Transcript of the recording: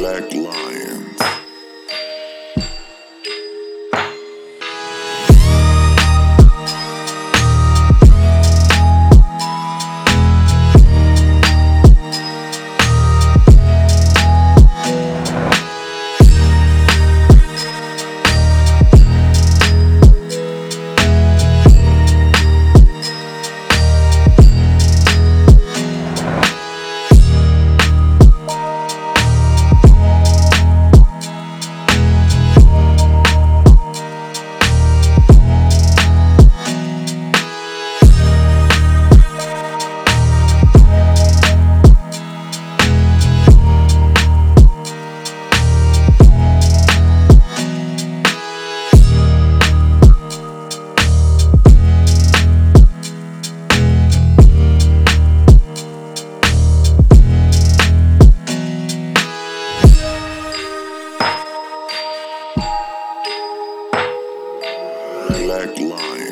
Black Line. Black line.